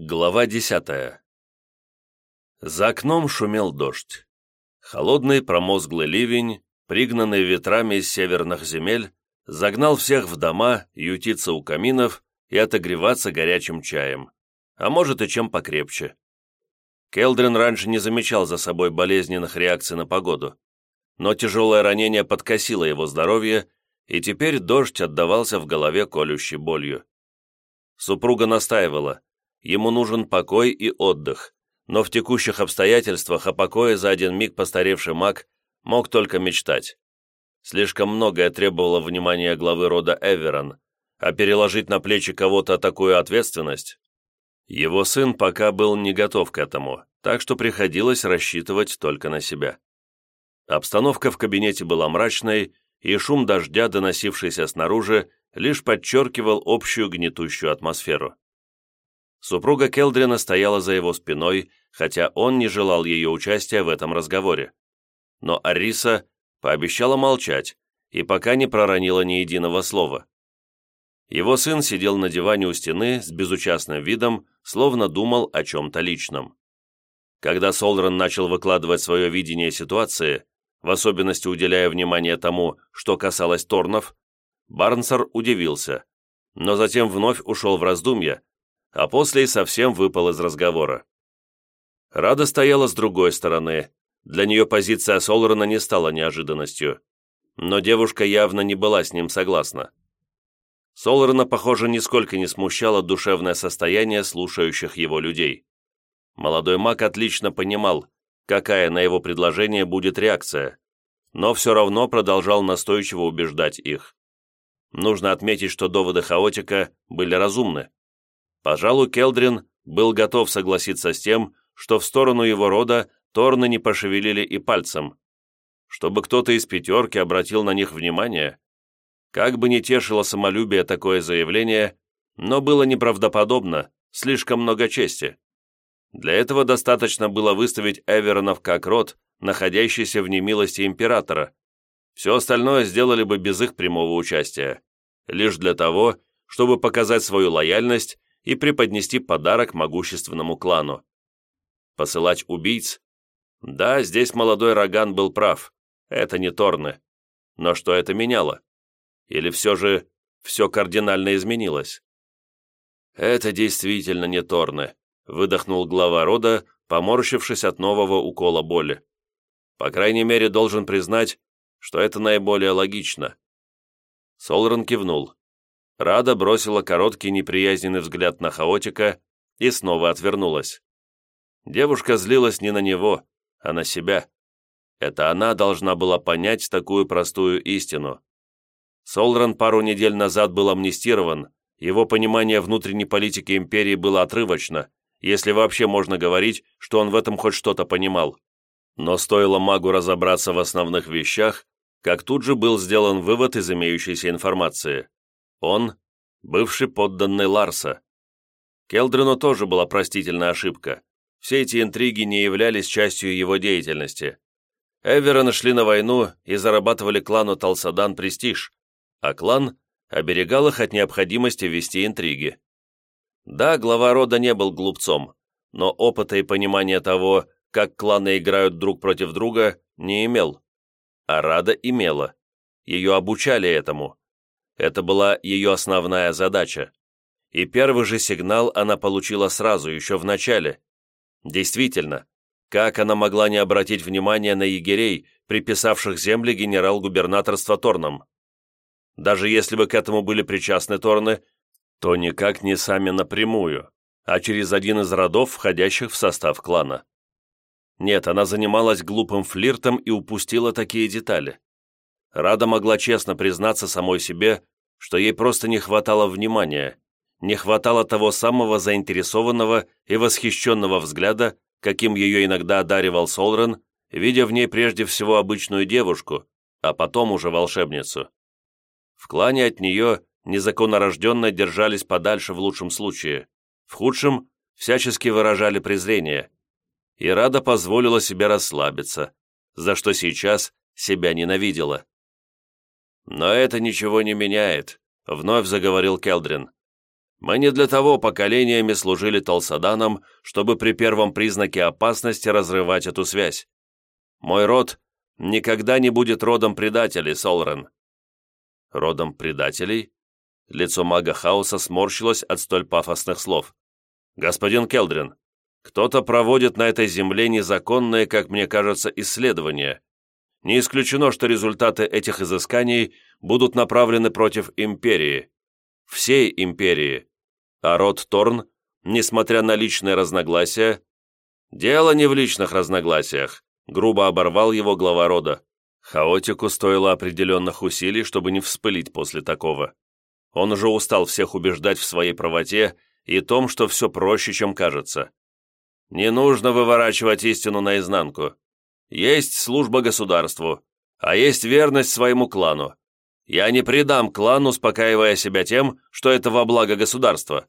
Глава десятая За окном шумел дождь. Холодный промозглый ливень, пригнанный ветрами из северных земель, загнал всех в дома ютиться у каминов и отогреваться горячим чаем, а может и чем покрепче. Келдрин раньше не замечал за собой болезненных реакций на погоду, но тяжелое ранение подкосило его здоровье, и теперь дождь отдавался в голове колющей болью. Супруга настаивала – Ему нужен покой и отдых, но в текущих обстоятельствах о покое за один миг постаревший маг мог только мечтать. Слишком многое требовало внимания главы рода Эверон, а переложить на плечи кого-то такую ответственность... Его сын пока был не готов к этому, так что приходилось рассчитывать только на себя. Обстановка в кабинете была мрачной, и шум дождя, доносившийся снаружи, лишь подчеркивал общую гнетущую атмосферу. Супруга Келдрина стояла за его спиной, хотя он не желал ее участия в этом разговоре. Но Ариса пообещала молчать и пока не проронила ни единого слова. Его сын сидел на диване у стены с безучастным видом, словно думал о чем-то личном. Когда Солран начал выкладывать свое видение ситуации, в особенности уделяя внимание тому, что касалось Торнов, Барнсер удивился, но затем вновь ушел в раздумья, а после и совсем выпал из разговора. Рада стояла с другой стороны. Для нее позиция Солрана не стала неожиданностью. Но девушка явно не была с ним согласна. Солрана, похоже, нисколько не смущало душевное состояние слушающих его людей. Молодой маг отлично понимал, какая на его предложение будет реакция, но все равно продолжал настойчиво убеждать их. Нужно отметить, что доводы хаотика были разумны. Пожалуй, Келдрин был готов согласиться с тем, что в сторону его рода Торны не пошевелили и пальцем. Чтобы кто-то из пятерки обратил на них внимание. Как бы ни тешило самолюбие такое заявление, но было неправдоподобно, слишком много чести. Для этого достаточно было выставить Эверонов как род, находящийся в немилости императора. Все остальное сделали бы без их прямого участия. Лишь для того, чтобы показать свою лояльность и преподнести подарок могущественному клану. Посылать убийц? Да, здесь молодой Роган был прав. Это не Торны. Но что это меняло? Или все же все кардинально изменилось? Это действительно не Торны, выдохнул глава рода, поморщившись от нового укола боли. По крайней мере, должен признать, что это наиболее логично. Солран кивнул. Рада бросила короткий неприязненный взгляд на хаотика и снова отвернулась. Девушка злилась не на него, а на себя. Это она должна была понять такую простую истину. Солран пару недель назад был амнистирован, его понимание внутренней политики империи было отрывочно, если вообще можно говорить, что он в этом хоть что-то понимал. Но стоило магу разобраться в основных вещах, как тут же был сделан вывод из имеющейся информации. Он – бывший подданный Ларса. Келдрину тоже была простительная ошибка. Все эти интриги не являлись частью его деятельности. Эвероны шли на войну и зарабатывали клану Талсадан престиж, а клан оберегал их от необходимости вести интриги. Да, глава рода не был глупцом, но опыта и понимания того, как кланы играют друг против друга, не имел. А Рада имела. Ее обучали этому. Это была ее основная задача. И первый же сигнал она получила сразу, еще в начале. Действительно, как она могла не обратить внимания на егерей, приписавших земли генерал-губернаторства Торном? Даже если бы к этому были причастны Торны, то никак не сами напрямую, а через один из родов, входящих в состав клана. Нет, она занималась глупым флиртом и упустила такие детали. Рада могла честно признаться самой себе, что ей просто не хватало внимания, не хватало того самого заинтересованного и восхищенного взгляда, каким ее иногда одаривал Солрен, видя в ней прежде всего обычную девушку, а потом уже волшебницу. В клане от нее незаконнорожденно держались подальше в лучшем случае, в худшем всячески выражали презрение. И Рада позволила себе расслабиться, за что сейчас себя ненавидела. «Но это ничего не меняет», — вновь заговорил Келдрин. Мы не для того поколениями служили Толсаданом, чтобы при первом признаке опасности разрывать эту связь. Мой род никогда не будет родом предателей, Солрен». «Родом предателей?» Лицо мага хаоса сморщилось от столь пафосных слов. «Господин Келдрин, кто-то проводит на этой земле незаконные, как мне кажется, исследования. Не исключено, что результаты этих изысканий будут направлены против империи. Всей империи. А род Торн, несмотря на личные разногласия... Дело не в личных разногласиях, грубо оборвал его глава рода. Хаотику стоило определенных усилий, чтобы не вспылить после такого. Он уже устал всех убеждать в своей правоте и том, что все проще, чем кажется. Не нужно выворачивать истину наизнанку. Есть служба государству, а есть верность своему клану. Я не предам клан, успокаивая себя тем, что это во благо государства.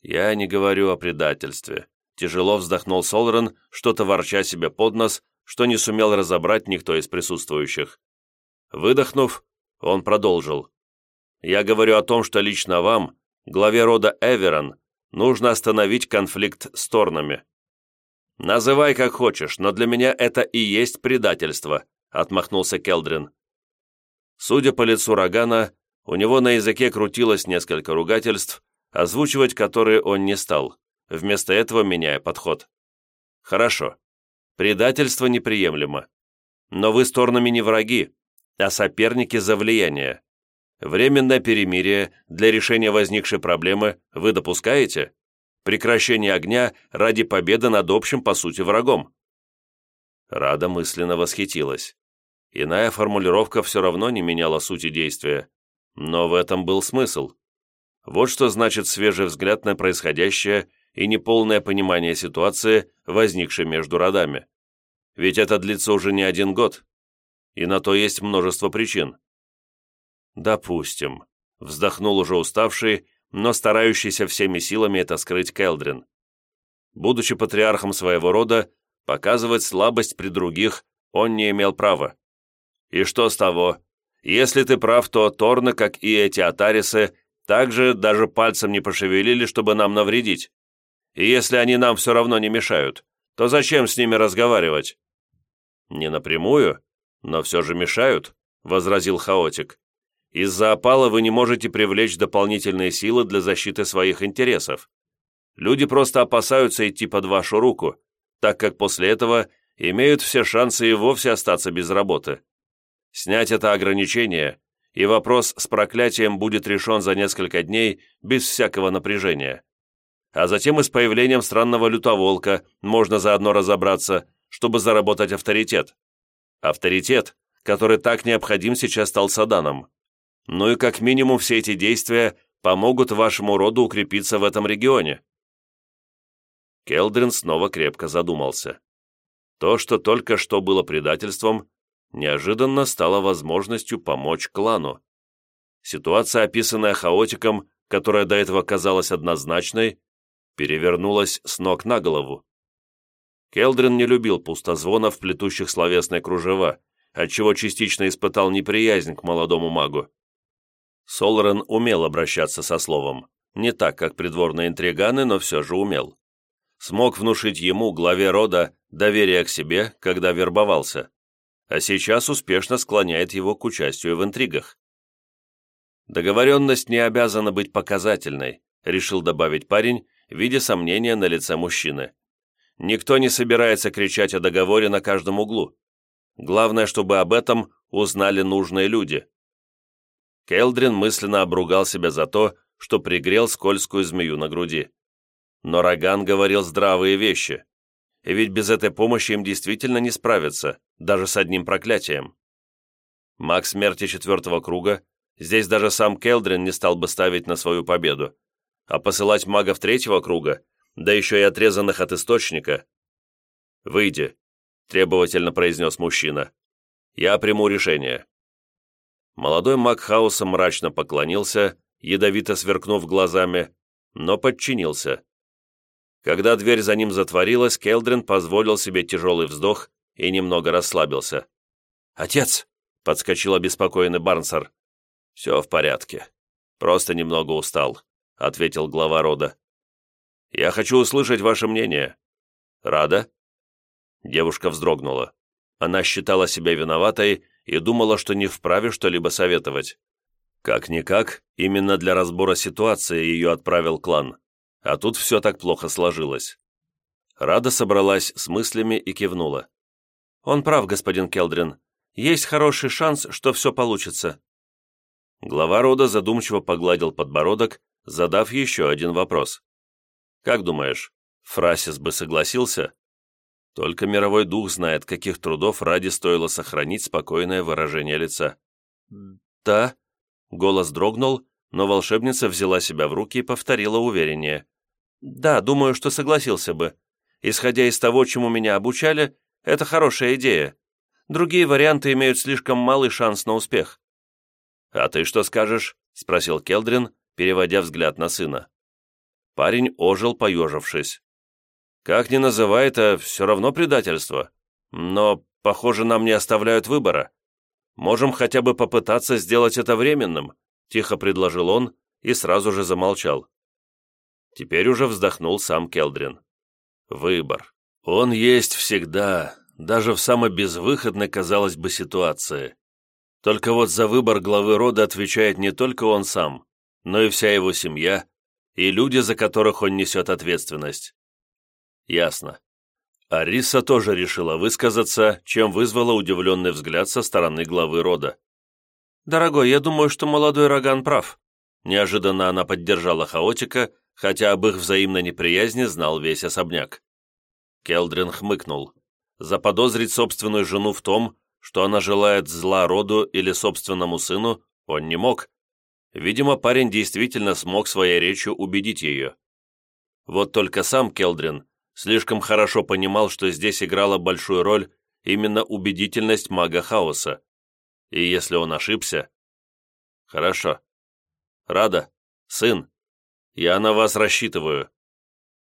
Я не говорю о предательстве. Тяжело вздохнул Солрен, что-то ворча себе под нос, что не сумел разобрать никто из присутствующих. Выдохнув, он продолжил. «Я говорю о том, что лично вам, главе рода Эверон, нужно остановить конфликт с Торнами. «Называй как хочешь, но для меня это и есть предательство», — отмахнулся Келдрин. Судя по лицу Рогана, у него на языке крутилось несколько ругательств, озвучивать которые он не стал, вместо этого меняя подход. «Хорошо. Предательство неприемлемо. Но вы с Торнами не враги, а соперники за влияние. Временное перемирие для решения возникшей проблемы вы допускаете?» Прекращение огня ради победы над общим, по сути, врагом. Рада мысленно восхитилась. Иная формулировка все равно не меняла сути действия, но в этом был смысл. Вот что значит свежий взгляд на происходящее и неполное понимание ситуации, возникшей между родами. Ведь это длится уже не один год, и на то есть множество причин. «Допустим», — вздохнул уже уставший, но старающийся всеми силами это скрыть Келдрин. Будучи патриархом своего рода, показывать слабость при других он не имел права. И что с того? Если ты прав, то Торны, как и эти Атарисы, также даже пальцем не пошевелили, чтобы нам навредить. И если они нам все равно не мешают, то зачем с ними разговаривать? Не напрямую, но все же мешают, возразил Хаотик. Из-за опала вы не можете привлечь дополнительные силы для защиты своих интересов. Люди просто опасаются идти под вашу руку, так как после этого имеют все шансы и вовсе остаться без работы. Снять это ограничение, и вопрос с проклятием будет решен за несколько дней без всякого напряжения. А затем и с появлением странного лютоволка можно заодно разобраться, чтобы заработать авторитет. Авторитет, который так необходим сейчас стал Саданом. Ну и как минимум все эти действия помогут вашему роду укрепиться в этом регионе». Келдрин снова крепко задумался. То, что только что было предательством, неожиданно стало возможностью помочь клану. Ситуация, описанная хаотиком, которая до этого казалась однозначной, перевернулась с ног на голову. Келдрин не любил пустозвонов, плетущих словесные кружева, отчего частично испытал неприязнь к молодому магу. Солрен умел обращаться со словом. Не так, как придворные интриганы, но все же умел. Смог внушить ему, главе рода, доверие к себе, когда вербовался. А сейчас успешно склоняет его к участию в интригах. Договоренность не обязана быть показательной, решил добавить парень, видя сомнения на лице мужчины. Никто не собирается кричать о договоре на каждом углу. Главное, чтобы об этом узнали нужные люди. Келдрин мысленно обругал себя за то, что пригрел скользкую змею на груди. Но Роган говорил здравые вещи. И ведь без этой помощи им действительно не справиться, даже с одним проклятием. Маг смерти четвертого круга, здесь даже сам Келдрин не стал бы ставить на свою победу. А посылать магов третьего круга, да еще и отрезанных от источника. «Выйди», — требовательно произнес мужчина. «Я приму решение». Молодой маг хаоса мрачно поклонился, ядовито сверкнув глазами, но подчинился. Когда дверь за ним затворилась, Келдрин позволил себе тяжелый вздох и немного расслабился. «Отец!» — подскочил обеспокоенный Барнсер. «Все в порядке. Просто немного устал», — ответил глава рода. «Я хочу услышать ваше мнение. Рада?» Девушка вздрогнула. Она считала себя виноватой и думала, что не вправе что-либо советовать. Как-никак, именно для разбора ситуации ее отправил клан. А тут все так плохо сложилось. Рада собралась с мыслями и кивнула. «Он прав, господин Келдрин. Есть хороший шанс, что все получится». Глава рода задумчиво погладил подбородок, задав еще один вопрос. «Как думаешь, Фрасис бы согласился?» Только мировой дух знает, каких трудов ради стоило сохранить спокойное выражение лица. «Да», — голос дрогнул, но волшебница взяла себя в руки и повторила увереннее. «Да, думаю, что согласился бы. Исходя из того, чему меня обучали, это хорошая идея. Другие варианты имеют слишком малый шанс на успех». «А ты что скажешь?» — спросил Келдрин, переводя взгляд на сына. Парень ожил, поежившись. Как ни называй это, все равно предательство. Но, похоже, нам не оставляют выбора. Можем хотя бы попытаться сделать это временным», — тихо предложил он и сразу же замолчал. Теперь уже вздохнул сам Келдрин. «Выбор. Он есть всегда, даже в самой безвыходной, казалось бы, ситуации. Только вот за выбор главы рода отвечает не только он сам, но и вся его семья и люди, за которых он несет ответственность. Ясно. Ариса тоже решила высказаться, чем вызвала удивленный взгляд со стороны главы рода. «Дорогой, я думаю, что молодой Роган прав». Неожиданно она поддержала хаотика, хотя об их взаимной неприязни знал весь особняк. Келдрин хмыкнул. Заподозрить собственную жену в том, что она желает зла роду или собственному сыну, он не мог. Видимо, парень действительно смог своей речью убедить ее. Вот только сам Келдрин слишком хорошо понимал, что здесь играла большую роль именно убедительность мага хаоса. И если он ошибся... Хорошо. Рада, сын, я на вас рассчитываю.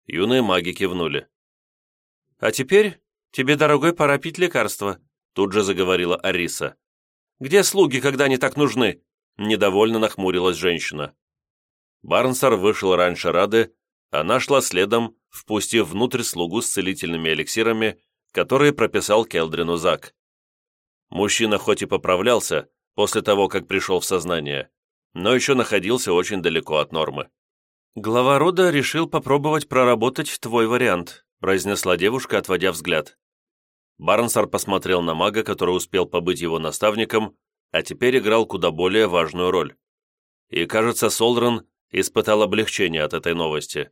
Юные маги кивнули. А теперь тебе, дорогой, пора пить лекарство, тут же заговорила Ариса. Где слуги, когда они так нужны? Недовольно нахмурилась женщина. Барнсар вышел раньше Рады, она шла следом, впустив внутрь слугу с целительными эликсирами, которые прописал Келдрину Зак. Мужчина хоть и поправлялся после того, как пришел в сознание, но еще находился очень далеко от нормы. «Глава рода решил попробовать проработать твой вариант», произнесла девушка, отводя взгляд. Барнсар посмотрел на мага, который успел побыть его наставником, а теперь играл куда более важную роль. И, кажется, Солран испытал облегчение от этой новости.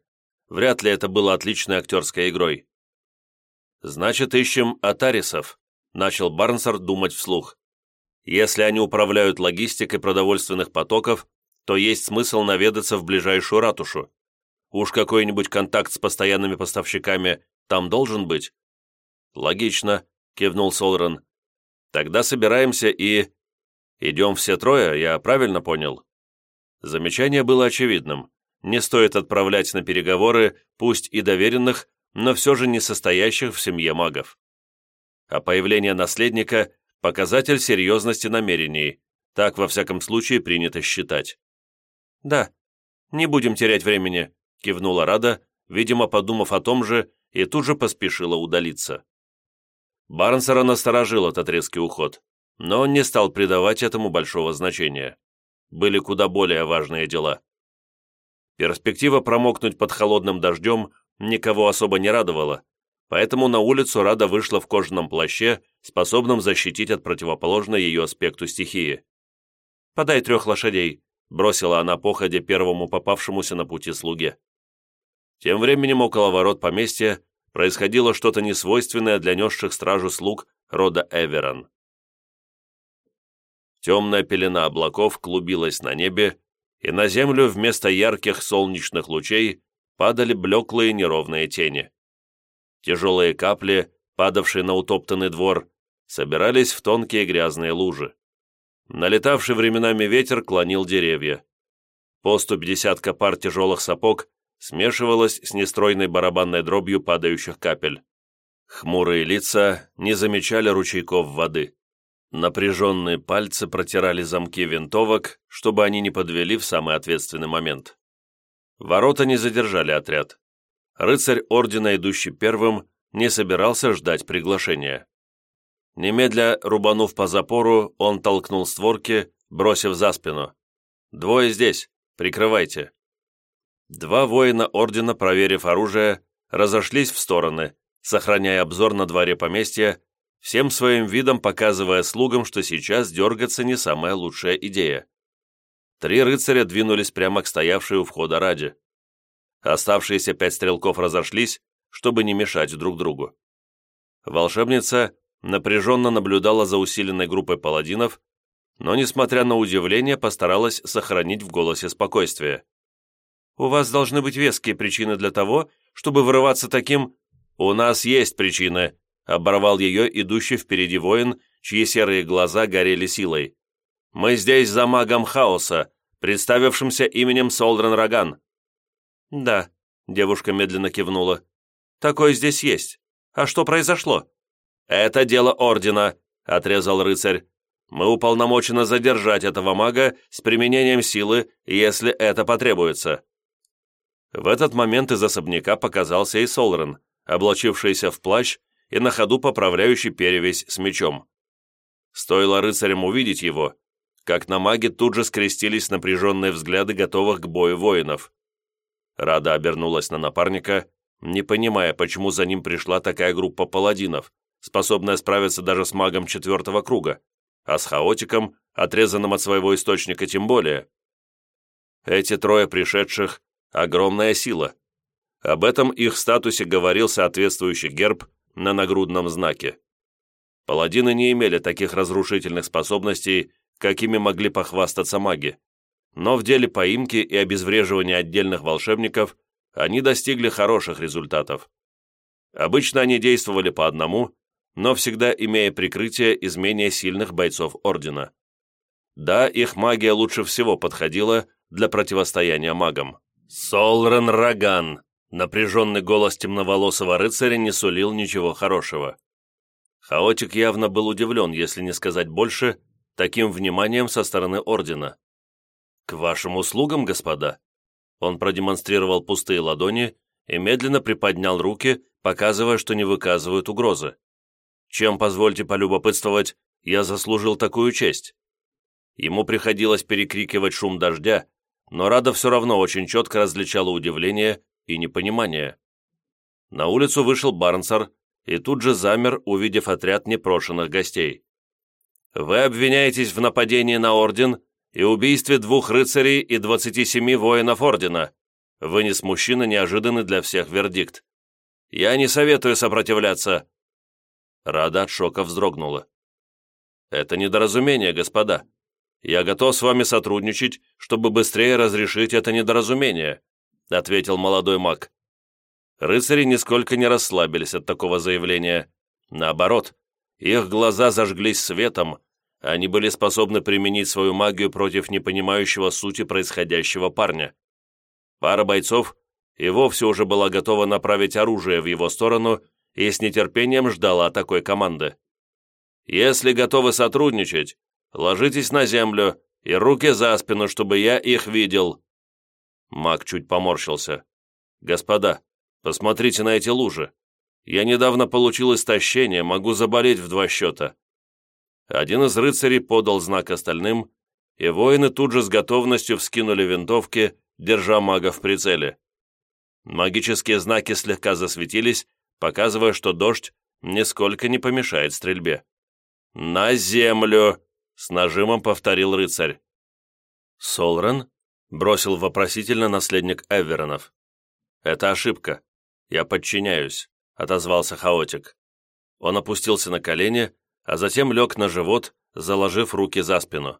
Вряд ли это было отличной актерской игрой. «Значит, ищем Атарисов», — начал Барнсар думать вслух. «Если они управляют логистикой продовольственных потоков, то есть смысл наведаться в ближайшую ратушу. Уж какой-нибудь контакт с постоянными поставщиками там должен быть?» «Логично», — кивнул Солрен. «Тогда собираемся и...» «Идем все трое, я правильно понял?» Замечание было очевидным не стоит отправлять на переговоры, пусть и доверенных, но все же не состоящих в семье магов. А появление наследника – показатель серьезности намерений, так во всяком случае принято считать. «Да, не будем терять времени», – кивнула Рада, видимо, подумав о том же, и тут же поспешила удалиться. Барнсера насторожил этот резкий уход, но он не стал придавать этому большого значения. Были куда более важные дела. Перспектива промокнуть под холодным дождем никого особо не радовала, поэтому на улицу Рада вышла в кожаном плаще, способном защитить от противоположной ее аспекту стихии. «Подай трех лошадей», — бросила она походе первому попавшемуся на пути слуге. Тем временем около ворот поместья происходило что-то несвойственное для несших стражу слуг рода Эверон. Темная пелена облаков клубилась на небе, и на землю вместо ярких солнечных лучей падали блеклые неровные тени. Тяжелые капли, падавшие на утоптанный двор, собирались в тонкие грязные лужи. Налетавший временами ветер клонил деревья. Поступь десятка пар тяжелых сапог смешивалась с нестройной барабанной дробью падающих капель. Хмурые лица не замечали ручейков воды. Напряженные пальцы протирали замки винтовок, чтобы они не подвели в самый ответственный момент. Ворота не задержали отряд. Рыцарь ордена, идущий первым, не собирался ждать приглашения. Немедля рубанув по запору, он толкнул створки, бросив за спину. «Двое здесь, прикрывайте». Два воина ордена, проверив оружие, разошлись в стороны, сохраняя обзор на дворе поместья, всем своим видом показывая слугам, что сейчас дергаться не самая лучшая идея. Три рыцаря двинулись прямо к стоявшей у входа ради. Оставшиеся пять стрелков разошлись, чтобы не мешать друг другу. Волшебница напряженно наблюдала за усиленной группой паладинов, но, несмотря на удивление, постаралась сохранить в голосе спокойствие. «У вас должны быть веские причины для того, чтобы вырываться таким...» «У нас есть причины», — оборвал ее идущий впереди воин, чьи серые глаза горели силой. «Мы здесь за магом хаоса, представившимся именем Солдрен Роган». «Да», — девушка медленно кивнула. «Такой здесь есть. А что произошло?» «Это дело Ордена», — отрезал рыцарь. «Мы уполномочены задержать этого мага с применением силы, если это потребуется». В этот момент из особняка показался и Солрен, облачившийся в плащ и на ходу поправляющий перевязь с мечом. Стоило рыцарям увидеть его, как на маге тут же скрестились напряженные взгляды готовых к бою воинов. Рада обернулась на напарника, не понимая, почему за ним пришла такая группа паладинов, способная справиться даже с магом четвертого круга, а с хаотиком, отрезанным от своего источника тем более. Эти трое пришедших – огромная сила. Об этом их статусе говорил соответствующий герб на нагрудном знаке. Паладины не имели таких разрушительных способностей, какими могли похвастаться маги. Но в деле поимки и обезвреживания отдельных волшебников они достигли хороших результатов. Обычно они действовали по одному, но всегда имея прикрытие из менее сильных бойцов Ордена. Да, их магия лучше всего подходила для противостояния магам. «Солрен Раган!» Напряженный голос темноволосого рыцаря не сулил ничего хорошего. Хаотик явно был удивлен, если не сказать больше, таким вниманием со стороны Ордена. «К вашим услугам, господа!» Он продемонстрировал пустые ладони и медленно приподнял руки, показывая, что не выказывают угрозы. Чем, позвольте полюбопытствовать, я заслужил такую честь? Ему приходилось перекрикивать шум дождя, но Рада все равно очень четко различала удивление и непонимание. На улицу вышел Барнсар и тут же замер, увидев отряд непрошенных гостей. «Вы обвиняетесь в нападении на Орден и убийстве двух рыцарей и двадцати семи воинов Ордена», вынес мужчина неожиданный для всех вердикт. «Я не советую сопротивляться. Рада от шока вздрогнула. «Это недоразумение, господа. Я готов с вами сотрудничать, чтобы быстрее разрешить это недоразумение», ответил молодой маг. Рыцари нисколько не расслабились от такого заявления. Наоборот, их глаза зажглись светом, они были способны применить свою магию против непонимающего сути происходящего парня. Пара бойцов и вовсе уже была готова направить оружие в его сторону и с нетерпением ждала такой команды. «Если готовы сотрудничать, ложитесь на землю и руки за спину, чтобы я их видел». Маг чуть поморщился. «Господа, посмотрите на эти лужи. Я недавно получил истощение, могу заболеть в два счета». Один из рыцарей подал знак остальным, и воины тут же с готовностью вскинули винтовки, держа мага в прицеле. Магические знаки слегка засветились, показывая, что дождь нисколько не помешает стрельбе. «На землю!» — с нажимом повторил рыцарь. «Солрен?» — бросил вопросительно наследник Эверонов. «Это ошибка. Я подчиняюсь», — отозвался хаотик. Он опустился на колени, а затем лег на живот, заложив руки за спину.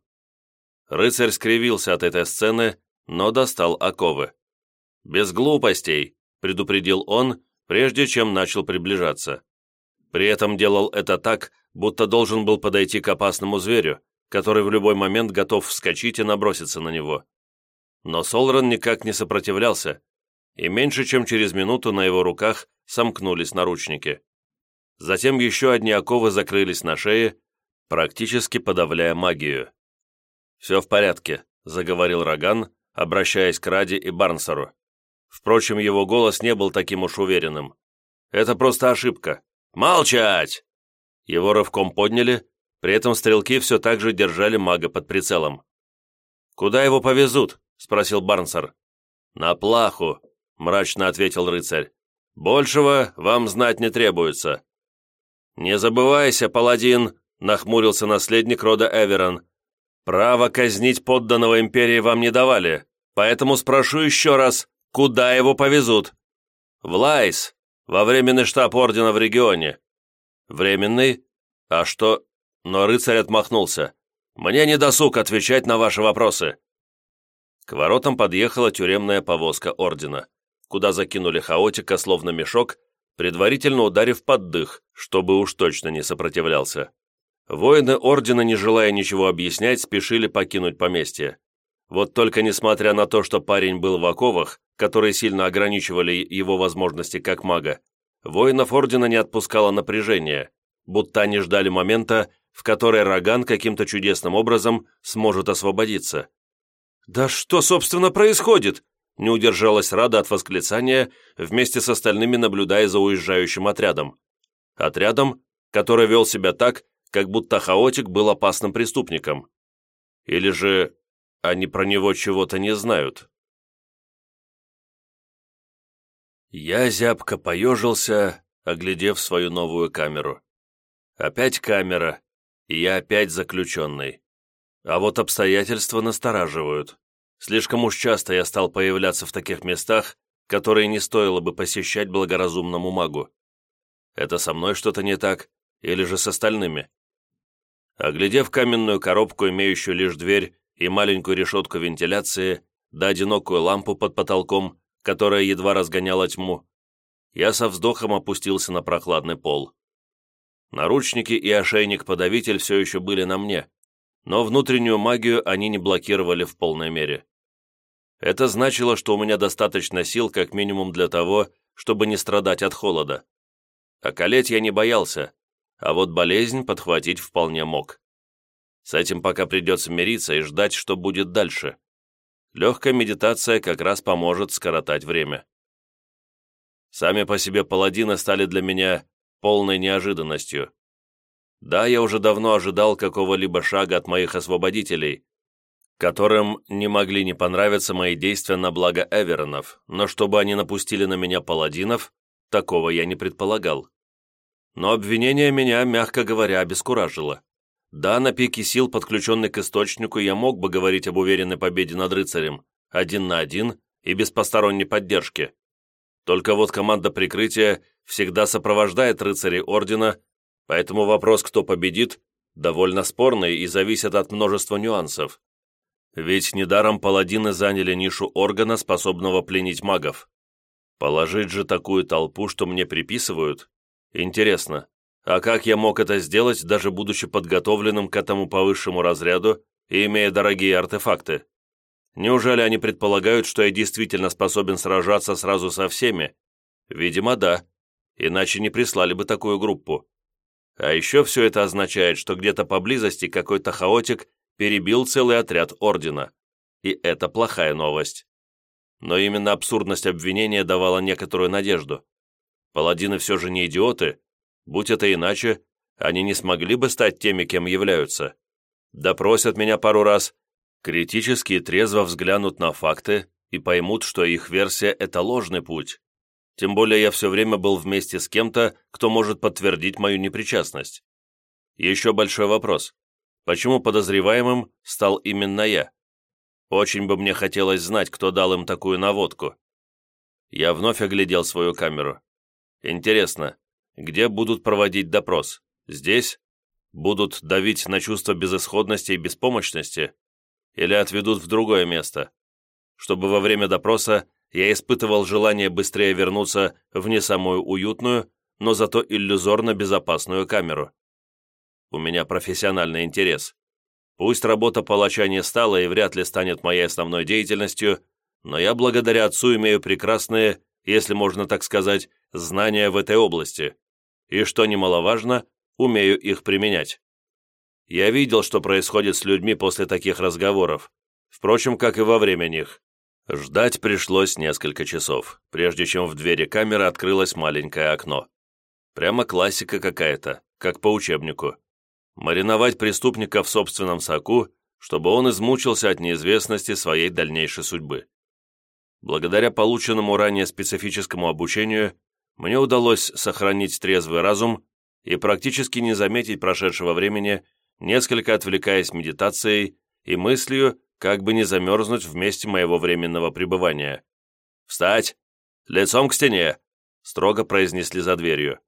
Рыцарь скривился от этой сцены, но достал оковы. «Без глупостей», — предупредил он, прежде чем начал приближаться. При этом делал это так, будто должен был подойти к опасному зверю, который в любой момент готов вскочить и наброситься на него. Но Солран никак не сопротивлялся, и меньше чем через минуту на его руках сомкнулись наручники. Затем еще одни оковы закрылись на шее, практически подавляя магию. «Все в порядке», — заговорил Роган, обращаясь к Ради и Барнсору. Впрочем, его голос не был таким уж уверенным. «Это просто ошибка. Молчать!» Его рывком подняли, при этом стрелки все так же держали мага под прицелом. «Куда его повезут?» — спросил Барнсер. «На плаху», — мрачно ответил рыцарь. «Большего вам знать не требуется». «Не забывайся, паладин», — нахмурился наследник рода Эверон. «Право казнить подданного империи вам не давали, поэтому спрошу еще раз, куда его повезут?» «В Лайс, во временный штаб ордена в регионе». «Временный? А что?» Но рыцарь отмахнулся. «Мне недосуг отвечать на ваши вопросы». К воротам подъехала тюремная повозка ордена, куда закинули хаотика, словно мешок, предварительно ударив под дых, чтобы уж точно не сопротивлялся. Воины ордена, не желая ничего объяснять, спешили покинуть поместье. Вот только несмотря на то, что парень был в оковах, которые сильно ограничивали его возможности как мага, воинов ордена не отпускало напряжение, будто они ждали момента, в который Роган каким-то чудесным образом сможет освободиться. «Да что, собственно, происходит?» не удержалась Рада от восклицания, вместе с остальными наблюдая за уезжающим отрядом. Отрядом, который вел себя так, как будто хаотик был опасным преступником. Или же они про него чего-то не знают. Я зябко поежился, оглядев свою новую камеру. Опять камера, и я опять заключенный. А вот обстоятельства настораживают. Слишком уж часто я стал появляться в таких местах, которые не стоило бы посещать благоразумному магу. Это со мной что-то не так, или же с остальными? Оглядев каменную коробку, имеющую лишь дверь и маленькую решетку вентиляции, да одинокую лампу под потолком, которая едва разгоняла тьму, я со вздохом опустился на прохладный пол. Наручники и ошейник-подавитель все еще были на мне, но внутреннюю магию они не блокировали в полной мере. Это значило, что у меня достаточно сил как минимум для того, чтобы не страдать от холода. Околеть я не боялся, а вот болезнь подхватить вполне мог. С этим пока придется мириться и ждать, что будет дальше. Легкая медитация как раз поможет скоротать время. Сами по себе паладины стали для меня полной неожиданностью. Да, я уже давно ожидал какого-либо шага от моих освободителей, которым не могли не понравиться мои действия на благо Эверонов, но чтобы они напустили на меня паладинов, такого я не предполагал. Но обвинение меня, мягко говоря, обескуражило. Да, на пике сил, подключенный к источнику, я мог бы говорить об уверенной победе над рыцарем, один на один и без посторонней поддержки. Только вот команда прикрытия всегда сопровождает рыцарей Ордена Поэтому вопрос, кто победит, довольно спорный и зависит от множества нюансов. Ведь недаром паладины заняли нишу органа, способного пленить магов. Положить же такую толпу, что мне приписывают? Интересно, а как я мог это сделать, даже будучи подготовленным к этому по высшему разряду и имея дорогие артефакты? Неужели они предполагают, что я действительно способен сражаться сразу со всеми? Видимо, да, иначе не прислали бы такую группу. А еще все это означает, что где-то поблизости какой-то хаотик перебил целый отряд Ордена. И это плохая новость. Но именно абсурдность обвинения давала некоторую надежду. Паладины все же не идиоты. Будь это иначе, они не смогли бы стать теми, кем являются. Допросят меня пару раз, критически и трезво взглянут на факты и поймут, что их версия – это ложный путь. Тем более я все время был вместе с кем-то, кто может подтвердить мою непричастность. Еще большой вопрос. Почему подозреваемым стал именно я? Очень бы мне хотелось знать, кто дал им такую наводку. Я вновь оглядел свою камеру. Интересно, где будут проводить допрос? Здесь? Будут давить на чувство безысходности и беспомощности? Или отведут в другое место? Чтобы во время допроса я испытывал желание быстрее вернуться в не самую уютную, но зато иллюзорно безопасную камеру. У меня профессиональный интерес. Пусть работа палача не стала и вряд ли станет моей основной деятельностью, но я благодаря отцу имею прекрасные, если можно так сказать, знания в этой области, и, что немаловажно, умею их применять. Я видел, что происходит с людьми после таких разговоров, впрочем, как и во время них. Ждать пришлось несколько часов, прежде чем в двери камеры открылось маленькое окно. Прямо классика какая-то, как по учебнику. Мариновать преступника в собственном соку, чтобы он измучился от неизвестности своей дальнейшей судьбы. Благодаря полученному ранее специфическому обучению, мне удалось сохранить трезвый разум и практически не заметить прошедшего времени, несколько отвлекаясь медитацией и мыслью, как бы не замерзнуть в месте моего временного пребывания. «Встать! Лицом к стене!» — строго произнесли за дверью.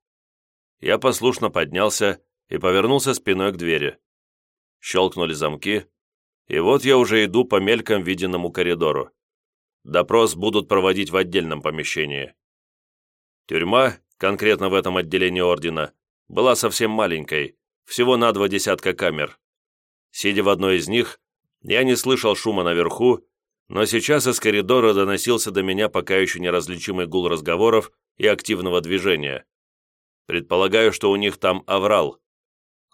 Я послушно поднялся и повернулся спиной к двери. Щелкнули замки, и вот я уже иду по мельком виденному коридору. Допрос будут проводить в отдельном помещении. Тюрьма, конкретно в этом отделении ордена, была совсем маленькой, всего на два десятка камер. Сидя в одной из них, я не слышал шума наверху, но сейчас из коридора доносился до меня пока еще неразличимый гул разговоров и активного движения. Предполагаю, что у них там аврал.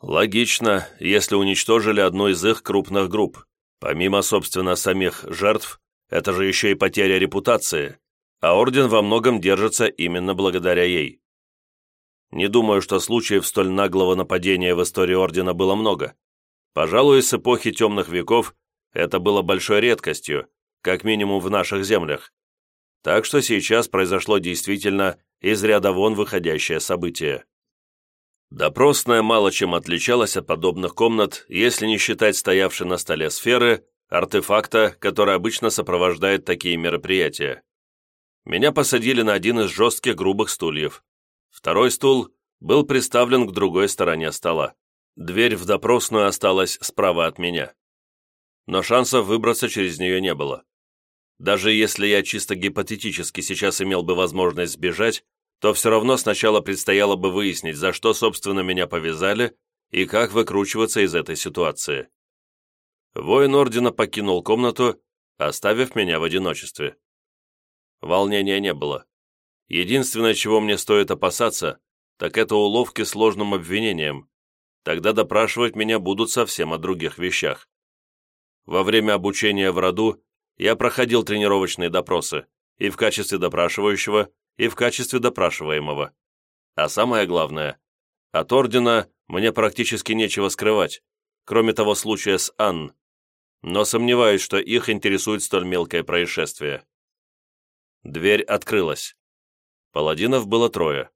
Логично, если уничтожили одну из их крупных групп. Помимо, собственно, самих жертв, это же еще и потеря репутации, а Орден во многом держится именно благодаря ей. Не думаю, что случаев столь наглого нападения в истории Ордена было много. Пожалуй, с эпохи темных веков это было большой редкостью, как минимум в наших землях. Так что сейчас произошло действительно из ряда вон выходящее событие. Допросная мало чем отличалась от подобных комнат, если не считать стоявшей на столе сферы, артефакта, который обычно сопровождает такие мероприятия. Меня посадили на один из жестких грубых стульев. Второй стул был приставлен к другой стороне стола. Дверь в допросную осталась справа от меня. Но шансов выбраться через нее не было. Даже если я чисто гипотетически сейчас имел бы возможность сбежать, то все равно сначала предстояло бы выяснить, за что, собственно, меня повязали и как выкручиваться из этой ситуации. Воин Ордена покинул комнату, оставив меня в одиночестве. Волнения не было. Единственное, чего мне стоит опасаться, так это уловки сложным обвинением, Тогда допрашивать меня будут совсем о других вещах. Во время обучения в роду я проходил тренировочные допросы и в качестве допрашивающего, и в качестве допрашиваемого. А самое главное, от ордена мне практически нечего скрывать, кроме того случая с Анн, но сомневаюсь, что их интересует столь мелкое происшествие. Дверь открылась. Паладинов было трое.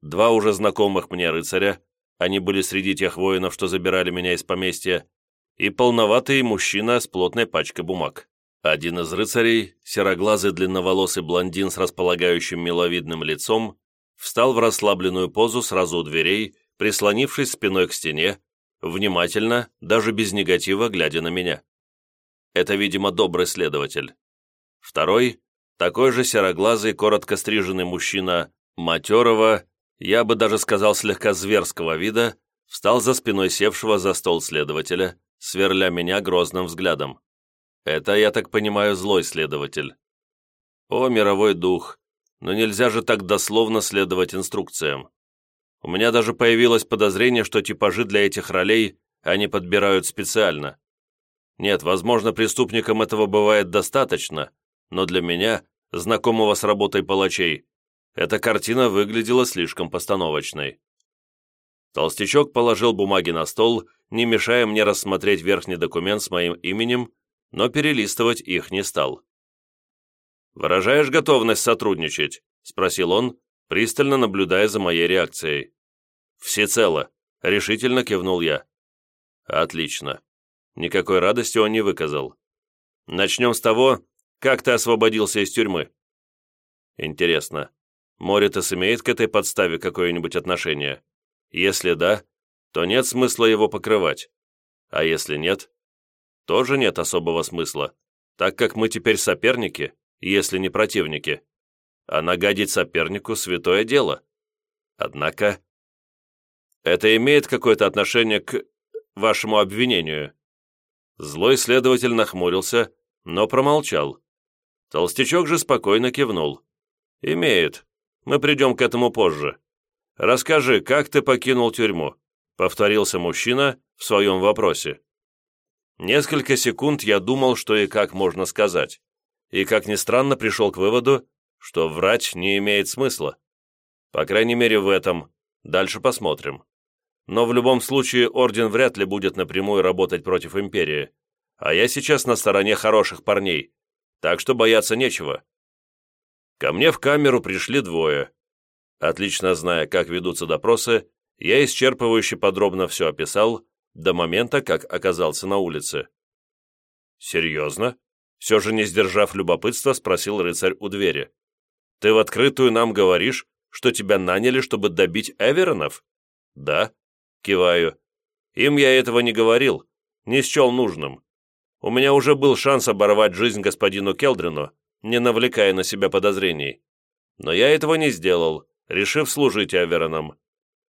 Два уже знакомых мне рыцаря, они были среди тех воинов, что забирали меня из поместья, и полноватый мужчина с плотной пачкой бумаг. Один из рыцарей, сероглазый длинноволосый блондин с располагающим миловидным лицом, встал в расслабленную позу сразу у дверей, прислонившись спиной к стене, внимательно, даже без негатива, глядя на меня. Это, видимо, добрый следователь. Второй, такой же сероглазый, коротко стриженный мужчина, матерого, я бы даже сказал слегка зверского вида, встал за спиной севшего за стол следователя, сверля меня грозным взглядом. Это, я так понимаю, злой следователь. О, мировой дух, но нельзя же так дословно следовать инструкциям. У меня даже появилось подозрение, что типажи для этих ролей они подбирают специально. Нет, возможно, преступникам этого бывает достаточно, но для меня, знакомого с работой палачей, эта картина выглядела слишком постановочной. Толстячок положил бумаги на стол, не мешая мне рассмотреть верхний документ с моим именем, но перелистывать их не стал. «Выражаешь готовность сотрудничать?» — спросил он, пристально наблюдая за моей реакцией. «Всецело», — решительно кивнул я. «Отлично. Никакой радости он не выказал. Начнем с того, как ты освободился из тюрьмы». «Интересно, Моритас имеет к этой подставе какое-нибудь отношение? Если да, то нет смысла его покрывать. А если нет, тоже нет особого смысла, так как мы теперь соперники, если не противники. А нагадить сопернику – святое дело. Однако, это имеет какое-то отношение к вашему обвинению?» Злой следователь нахмурился, но промолчал. Толстячок же спокойно кивнул. «Имеет. Мы придем к этому позже. Расскажи, как ты покинул тюрьму?» Повторился мужчина в своем вопросе. Несколько секунд я думал, что и как можно сказать. и, как ни странно, пришел к выводу, что врать не имеет смысла. По крайней мере, в этом. Дальше посмотрим. Но в любом случае Орден вряд ли будет напрямую работать против Империи, а я сейчас на стороне хороших парней, так что бояться нечего. Ко мне в камеру пришли двое. Отлично зная, как ведутся допросы, я исчерпывающе подробно все описал до момента, как оказался на улице. «Серьезно?» Все же не сдержав любопытства, спросил рыцарь у двери. «Ты в открытую нам говоришь, что тебя наняли, чтобы добить Эверонов?» «Да», — киваю. «Им я этого не говорил, не счел нужным. У меня уже был шанс оборвать жизнь господину Келдрину, не навлекая на себя подозрений. Но я этого не сделал, решив служить Эверонам.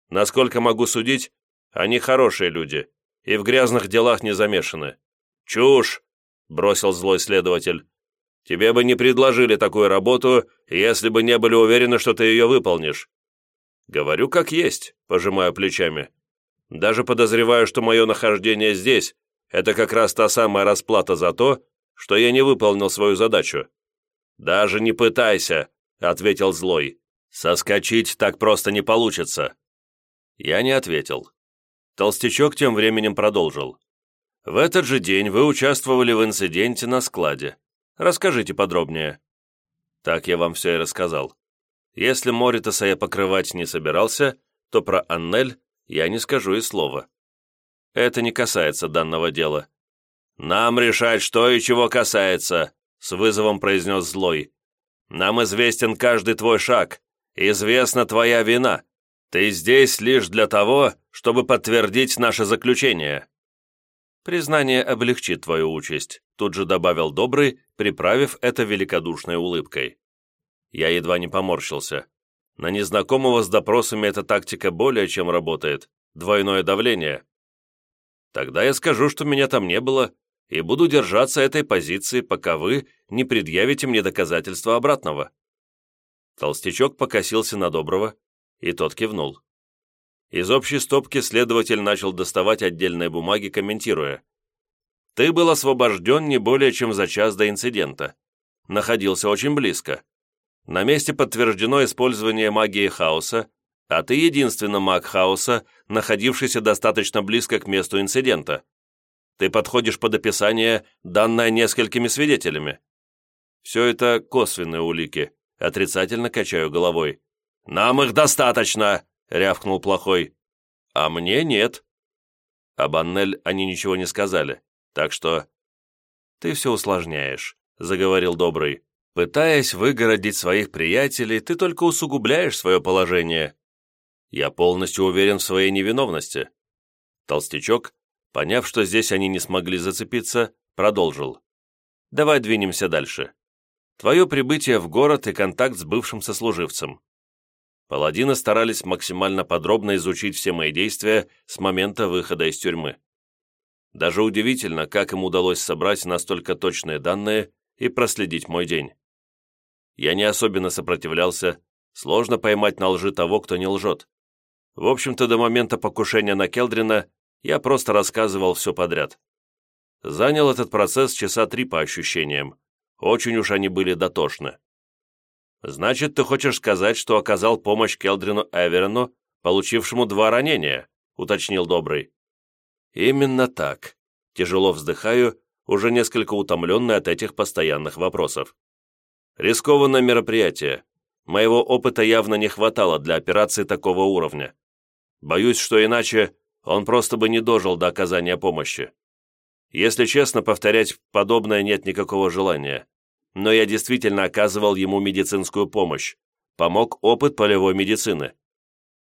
Насколько могу судить, они хорошие люди и в грязных делах не замешаны. Чушь!» бросил злой следователь. «Тебе бы не предложили такую работу, если бы не были уверены, что ты ее выполнишь». «Говорю, как есть», — пожимаю плечами. «Даже подозреваю, что мое нахождение здесь — это как раз та самая расплата за то, что я не выполнил свою задачу». «Даже не пытайся», — ответил злой. «Соскочить так просто не получится». Я не ответил. Толстячок тем временем продолжил. В этот же день вы участвовали в инциденте на складе. Расскажите подробнее». Так я вам все и рассказал. Если Моритаса я покрывать не собирался, то про Аннель я не скажу и слова. Это не касается данного дела. «Нам решать, что и чего касается», — с вызовом произнес Злой. «Нам известен каждый твой шаг, известна твоя вина. Ты здесь лишь для того, чтобы подтвердить наше заключение». «Признание облегчит твою участь», тут же добавил Добрый, приправив это великодушной улыбкой. Я едва не поморщился. На незнакомого с допросами эта тактика более чем работает. Двойное давление. Тогда я скажу, что меня там не было, и буду держаться этой позиции, пока вы не предъявите мне доказательства обратного. Толстячок покосился на Доброго, и тот кивнул. Из общей стопки следователь начал доставать отдельные бумаги, комментируя. «Ты был освобожден не более чем за час до инцидента. Находился очень близко. На месте подтверждено использование магии хаоса, а ты единственный маг хаоса, находившийся достаточно близко к месту инцидента. Ты подходишь под описание, данное несколькими свидетелями. Все это косвенные улики. Отрицательно качаю головой. «Нам их достаточно!» — рявкнул плохой. «А мне нет». Об Аннель они ничего не сказали, так что... «Ты все усложняешь», — заговорил Добрый. «Пытаясь выгородить своих приятелей, ты только усугубляешь свое положение. Я полностью уверен в своей невиновности». Толстячок, поняв, что здесь они не смогли зацепиться, продолжил. «Давай двинемся дальше. Твое прибытие в город и контакт с бывшим сослуживцем. Паладины старались максимально подробно изучить все мои действия с момента выхода из тюрьмы. Даже удивительно, как им удалось собрать настолько точные данные и проследить мой день. Я не особенно сопротивлялся, сложно поймать на лжи того, кто не лжет. В общем-то, до момента покушения на Келдрина я просто рассказывал все подряд. Занял этот процесс часа три по ощущениям. Очень уж они были дотошны. «Значит, ты хочешь сказать, что оказал помощь Келдрину Эверену, получившему два ранения?» — уточнил Добрый. «Именно так». Тяжело вздыхаю, уже несколько утомленный от этих постоянных вопросов. «Рискованное мероприятие. Моего опыта явно не хватало для операции такого уровня. Боюсь, что иначе он просто бы не дожил до оказания помощи. Если честно, повторять подобное нет никакого желания но я действительно оказывал ему медицинскую помощь. Помог опыт полевой медицины.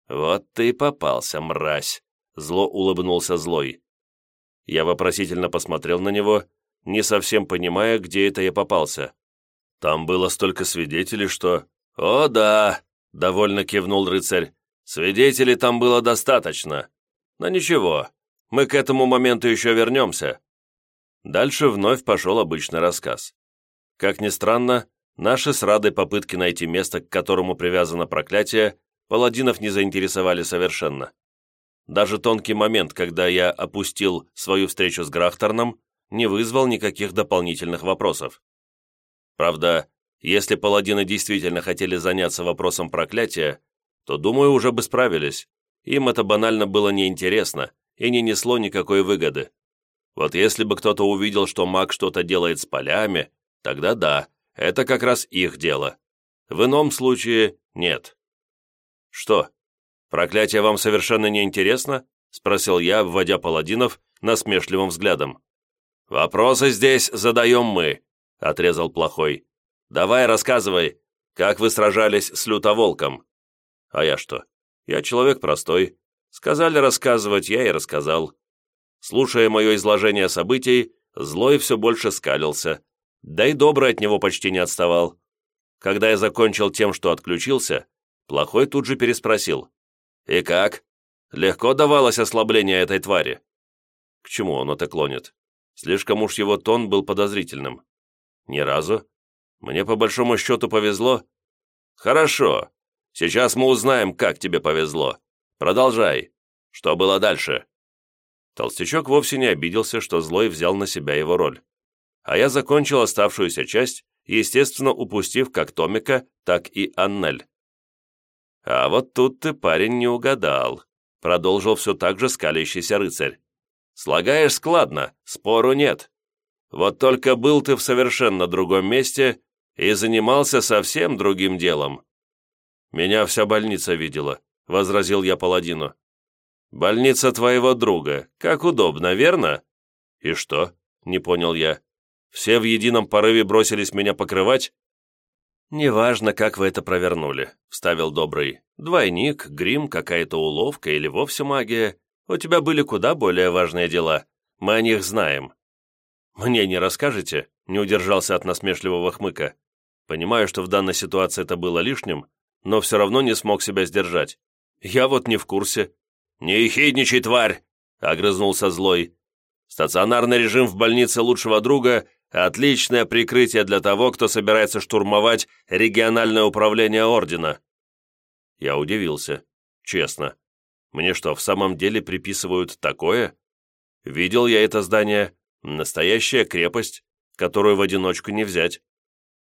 «Вот ты и попался, мразь!» — зло улыбнулся злой. Я вопросительно посмотрел на него, не совсем понимая, где это я попался. Там было столько свидетелей, что... «О, да!» — довольно кивнул рыцарь. «Свидетелей там было достаточно. Но ничего, мы к этому моменту еще вернемся». Дальше вновь пошел обычный рассказ. Как ни странно, наши с Радой попытки найти место, к которому привязано проклятие, паладинов не заинтересовали совершенно. Даже тонкий момент, когда я опустил свою встречу с Грахторном, не вызвал никаких дополнительных вопросов. Правда, если паладины действительно хотели заняться вопросом проклятия, то, думаю, уже бы справились. Им это банально было неинтересно и не несло никакой выгоды. Вот если бы кто-то увидел, что маг что-то делает с полями, тогда да, это как раз их дело. В ином случае нет. «Что, проклятие вам совершенно не интересно?» — спросил я, вводя паладинов насмешливым взглядом. «Вопросы здесь задаем мы», — отрезал плохой. «Давай рассказывай, как вы сражались с лютоволком?» «А я что? Я человек простой. Сказали рассказывать, я и рассказал. Слушая мое изложение событий, злой все больше скалился. Да и добрый от него почти не отставал. Когда я закончил тем, что отключился, плохой тут же переспросил. «И как? Легко давалось ослабление этой твари?» К чему он это клонит? Слишком уж его тон был подозрительным. «Ни разу? Мне по большому счету повезло?» «Хорошо. Сейчас мы узнаем, как тебе повезло. Продолжай. Что было дальше?» Толстячок вовсе не обиделся, что злой взял на себя его роль. А я закончил оставшуюся часть, естественно, упустив как Томика, так и Аннель. «А вот тут ты, парень, не угадал», — продолжил все так же скалящийся рыцарь. «Слагаешь складно, спору нет. Вот только был ты в совершенно другом месте и занимался совсем другим делом». «Меня вся больница видела», — возразил я паладину. «Больница твоего друга. Как удобно, верно?» «И что?» — не понял я. «Все в едином порыве бросились меня покрывать?» «Неважно, как вы это провернули», — вставил Добрый. «Двойник, грим, какая-то уловка или вовсе магия. У тебя были куда более важные дела. Мы о них знаем». «Мне не расскажете?» — не удержался от насмешливого хмыка. Понимаю, что в данной ситуации это было лишним, но все равно не смог себя сдержать. Я вот не в курсе. «Не ехидничай, тварь!» — огрызнулся злой. «Стационарный режим в больнице лучшего друга — отличное прикрытие для того, кто собирается штурмовать региональное управление Ордена». Я удивился. Честно. Мне что, в самом деле приписывают такое? Видел я это здание. Настоящая крепость, которую в одиночку не взять.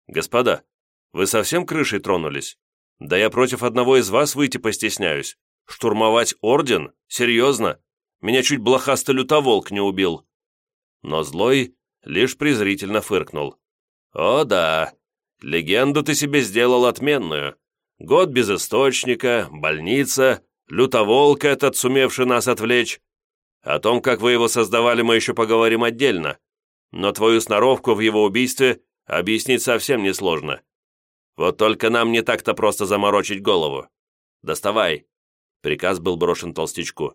Господа, вы совсем крышей тронулись? Да я против одного из вас выйти постесняюсь. Штурмовать орден? Серьезно? Меня чуть блохастый лютоволк не убил. Но злой лишь презрительно фыркнул. О да, легенду ты себе сделал отменную. Год без источника, больница, лютоволк этот, сумевший нас отвлечь. О том, как вы его создавали, мы еще поговорим отдельно. Но твою сноровку в его убийстве объяснить совсем несложно. Вот только нам не так-то просто заморочить голову. Доставай, Приказ был брошен толстячку.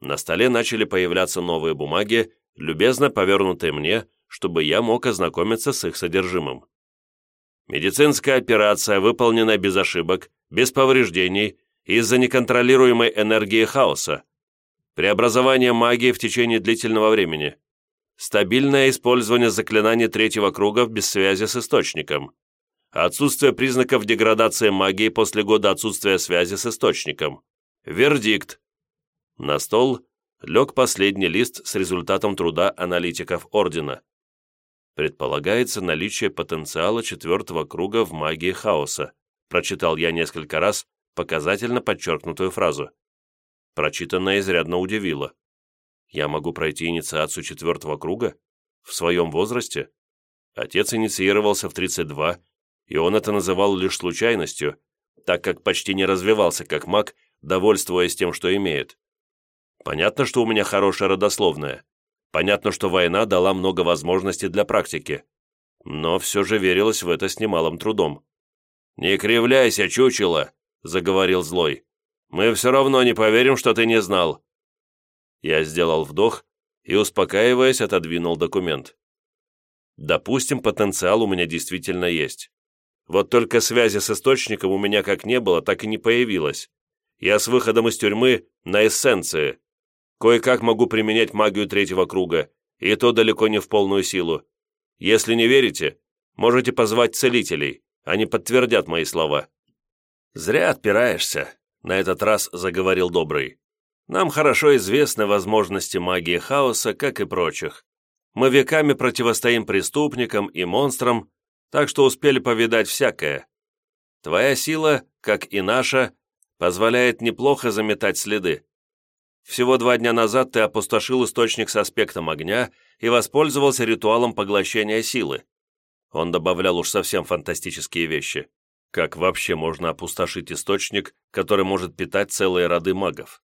На столе начали появляться новые бумаги, любезно повернутые мне, чтобы я мог ознакомиться с их содержимым. Медицинская операция выполнена без ошибок, без повреждений, из-за неконтролируемой энергии хаоса. Преобразование магии в течение длительного времени. Стабильное использование заклинаний третьего круга без связи с источником отсутствие признаков деградации магии после года отсутствия связи с источником. Вердикт. На стол лег последний лист с результатом труда аналитиков Ордена. Предполагается наличие потенциала четвертого круга в магии хаоса, прочитал я несколько раз показательно подчеркнутую фразу. Прочитанное изрядно удивило. Я могу пройти инициацию четвертого круга? В своем возрасте? Отец инициировался в 32 и он это называл лишь случайностью, так как почти не развивался как маг, довольствуясь тем, что имеет. Понятно, что у меня хорошая родословная. Понятно, что война дала много возможностей для практики. Но все же верилось в это с немалым трудом. «Не кривляйся, чучело!» — заговорил злой. «Мы все равно не поверим, что ты не знал». Я сделал вдох и, успокаиваясь, отодвинул документ. Допустим, потенциал у меня действительно есть. Вот только связи с источником у меня как не было, так и не появилось. Я с выходом из тюрьмы на эссенции. Кое-как могу применять магию третьего круга, и то далеко не в полную силу. Если не верите, можете позвать целителей, они подтвердят мои слова». «Зря отпираешься», — на этот раз заговорил Добрый. «Нам хорошо известны возможности магии хаоса, как и прочих. Мы веками противостоим преступникам и монстрам, так что успели повидать всякое. Твоя сила, как и наша, позволяет неплохо заметать следы. Всего два дня назад ты опустошил источник с аспектом огня и воспользовался ритуалом поглощения силы. Он добавлял уж совсем фантастические вещи. Как вообще можно опустошить источник, который может питать целые роды магов?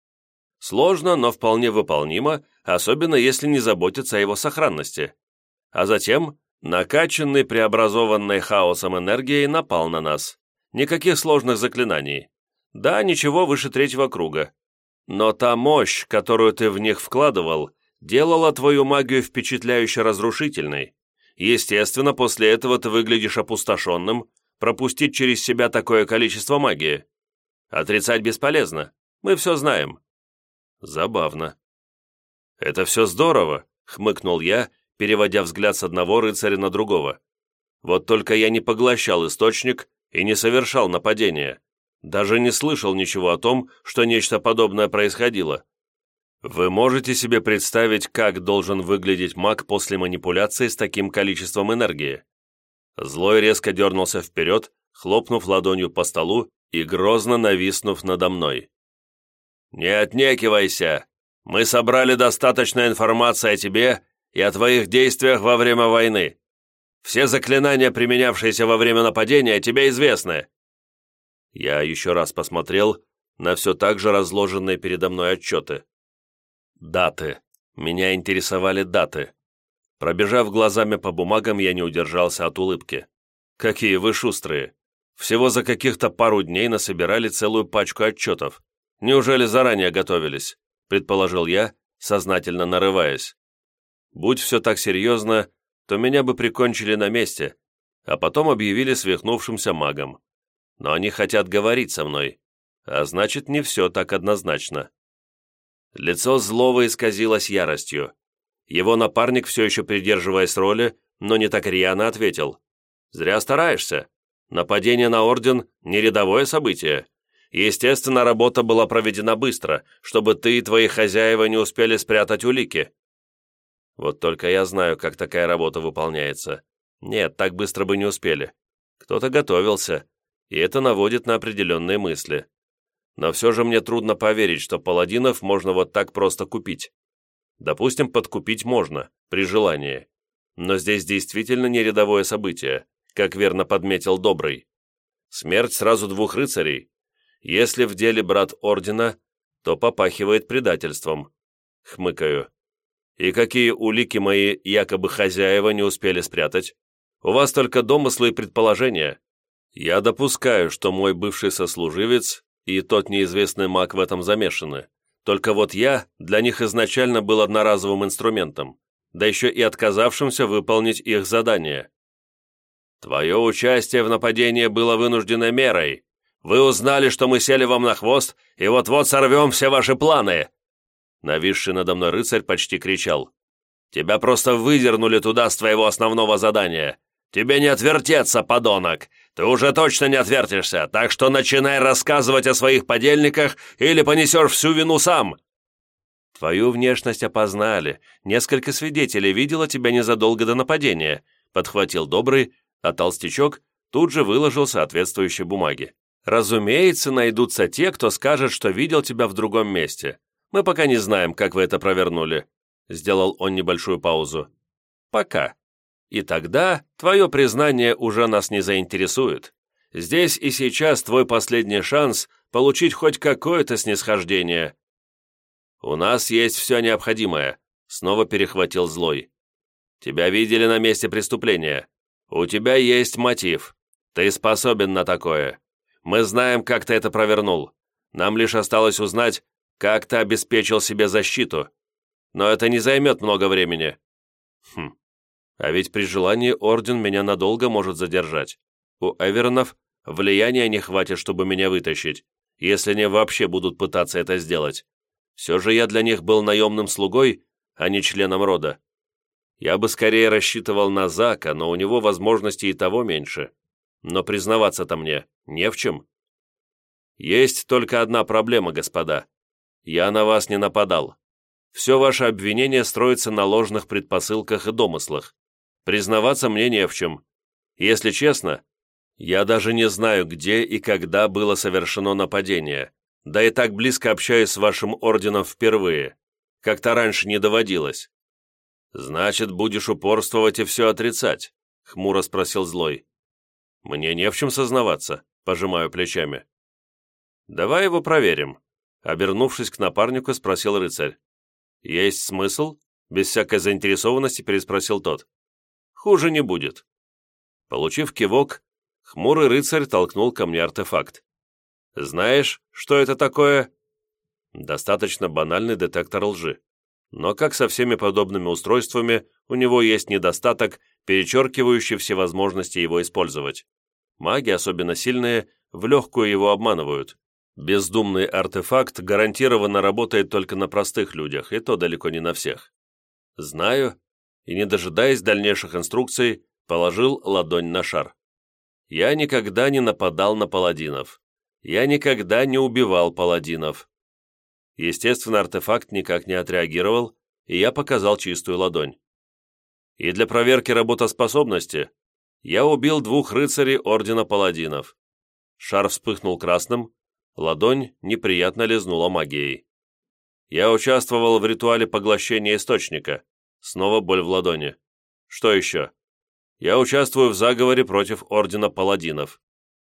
Сложно, но вполне выполнимо, особенно если не заботиться о его сохранности. А затем накачанный преобразованный хаосом энергией напал на нас. Никаких сложных заклинаний. Да, ничего выше третьего круга. Но та мощь, которую ты в них вкладывал, делала твою магию впечатляюще разрушительной. Естественно, после этого ты выглядишь опустошенным, пропустить через себя такое количество магии. Отрицать бесполезно, мы все знаем. Забавно. Это все здорово, хмыкнул я, переводя взгляд с одного рыцаря на другого. Вот только я не поглощал источник и не совершал нападения. Даже не слышал ничего о том, что нечто подобное происходило. Вы можете себе представить, как должен выглядеть маг после манипуляции с таким количеством энергии? Злой резко дернулся вперед, хлопнув ладонью по столу и грозно нависнув надо мной. «Не отнекивайся! Мы собрали достаточно информации о тебе и о твоих действиях во время войны. Все заклинания, применявшиеся во время нападения, тебе известны». Я еще раз посмотрел на все так же разложенные передо мной отчеты. Даты. Меня интересовали даты. Пробежав глазами по бумагам, я не удержался от улыбки. Какие вы шустрые. Всего за каких-то пару дней насобирали целую пачку отчетов. Неужели заранее готовились? Предположил я, сознательно нарываясь. Будь все так серьезно, то меня бы прикончили на месте, а потом объявили свихнувшимся магом. Но они хотят говорить со мной, а значит, не все так однозначно. Лицо злого исказилось яростью. Его напарник, все еще придерживаясь роли, но не так рьяно ответил. «Зря стараешься. Нападение на Орден – не рядовое событие. Естественно, работа была проведена быстро, чтобы ты и твои хозяева не успели спрятать улики. Вот только я знаю, как такая работа выполняется. Нет, так быстро бы не успели. Кто-то готовился, и это наводит на определенные мысли. Но все же мне трудно поверить, что паладинов можно вот так просто купить. Допустим, подкупить можно, при желании. Но здесь действительно не рядовое событие, как верно подметил Добрый. Смерть сразу двух рыцарей. Если в деле брат Ордена, то попахивает предательством. Хмыкаю. И какие улики мои якобы хозяева не успели спрятать? У вас только домыслы и предположения. Я допускаю, что мой бывший сослуживец и тот неизвестный маг в этом замешаны. Только вот я для них изначально был одноразовым инструментом, да еще и отказавшимся выполнить их задание. Твое участие в нападении было вынужденной мерой. Вы узнали, что мы сели вам на хвост, и вот-вот сорвем все ваши планы!» Нависший надо мной рыцарь почти кричал. «Тебя просто выдернули туда с твоего основного задания. Тебе не отвертеться, подонок! Ты уже точно не отвертишься, так что начинай рассказывать о своих подельниках или понесешь всю вину сам!» «Твою внешность опознали. Несколько свидетелей видела тебя незадолго до нападения», подхватил Добрый, а Толстячок тут же выложил соответствующие бумаги. «Разумеется, найдутся те, кто скажет, что видел тебя в другом месте. Мы пока не знаем, как вы это провернули», сделал он небольшую паузу. «Пока. И тогда твое признание уже нас не заинтересует. Здесь и сейчас твой последний шанс получить хоть какое-то снисхождение». «У нас есть все необходимое», — снова перехватил злой. «Тебя видели на месте преступления. У тебя есть мотив. Ты способен на такое. Мы знаем, как ты это провернул. Нам лишь осталось узнать, как ты обеспечил себе защиту. Но это не займет много времени». «Хм, а ведь при желании Орден меня надолго может задержать. У Эверонов влияния не хватит, чтобы меня вытащить, если они вообще будут пытаться это сделать. Все же я для них был наемным слугой, а не членом рода. Я бы скорее рассчитывал на Зака, но у него возможностей и того меньше. Но признаваться-то мне не в чем. Есть только одна проблема, господа. Я на вас не нападал. Все ваше обвинение строится на ложных предпосылках и домыслах. Признаваться мне не в чем. Если честно, я даже не знаю, где и когда было совершено нападение, да и так близко общаюсь с вашим орденом впервые. Как-то раньше не доводилось». «Значит, будешь упорствовать и все отрицать?» — хмуро спросил Злой. «Мне не в чем сознаваться», — пожимаю плечами. «Давай его проверим», — обернувшись к напарнику, спросил рыцарь. «Есть смысл?» — без всякой заинтересованности переспросил тот. «Хуже не будет». Получив кивок, хмурый рыцарь толкнул ко мне артефакт. «Знаешь, что это такое?» Достаточно банальный детектор лжи. Но, как со всеми подобными устройствами, у него есть недостаток, перечеркивающий все возможности его использовать. Маги, особенно сильные, в легкую его обманывают. Бездумный артефакт гарантированно работает только на простых людях, и то далеко не на всех. Знаю, и не дожидаясь дальнейших инструкций, положил ладонь на шар. Я никогда не нападал на паладинов. Я никогда не убивал паладинов. Естественно, артефакт никак не отреагировал, и я показал чистую ладонь. И для проверки работоспособности я убил двух рыцарей Ордена Паладинов. Шар вспыхнул красным, ладонь неприятно лизнула магией. Я участвовал в ритуале поглощения источника. Снова боль в ладони. Что еще? Я участвую в заговоре против Ордена Паладинов.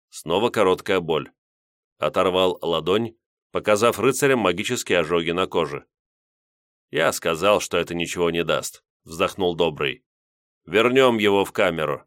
Снова короткая боль. Оторвал ладонь, показав рыцарям магические ожоги на коже. «Я сказал, что это ничего не даст», — вздохнул Добрый. «Вернем его в камеру».